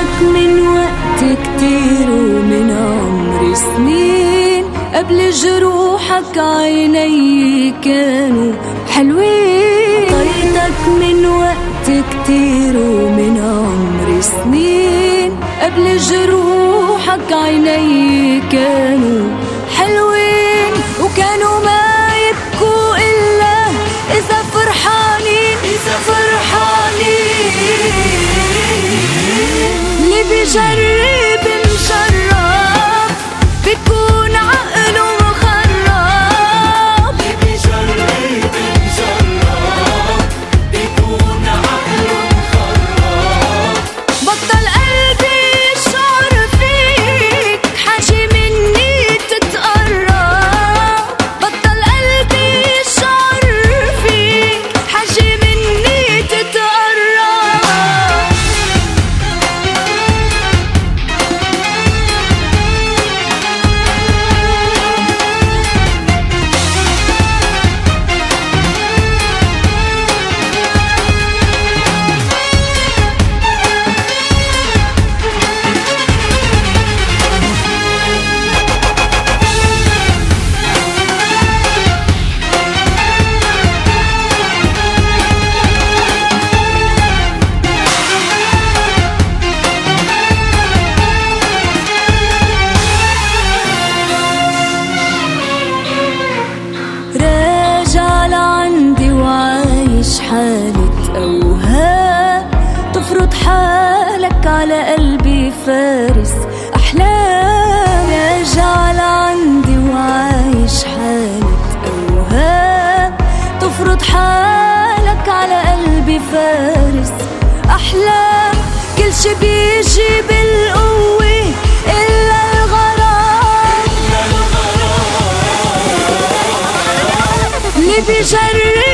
طيتك من وقت كتير ومن عمر سنين. قبل جروحك عيني كانوا حلوين. طيتك من وقت كتير ومن عمر سنين. قبل جروحك عيني كانوا حالة أوهام تفرض حالك على قلبي فارس. أحلام أجعل عندي وعايش حالة أوهام تفرض حالك على قلبي فارس. أحلام كل شي بيجي بالقوة إلا الغرام. اللي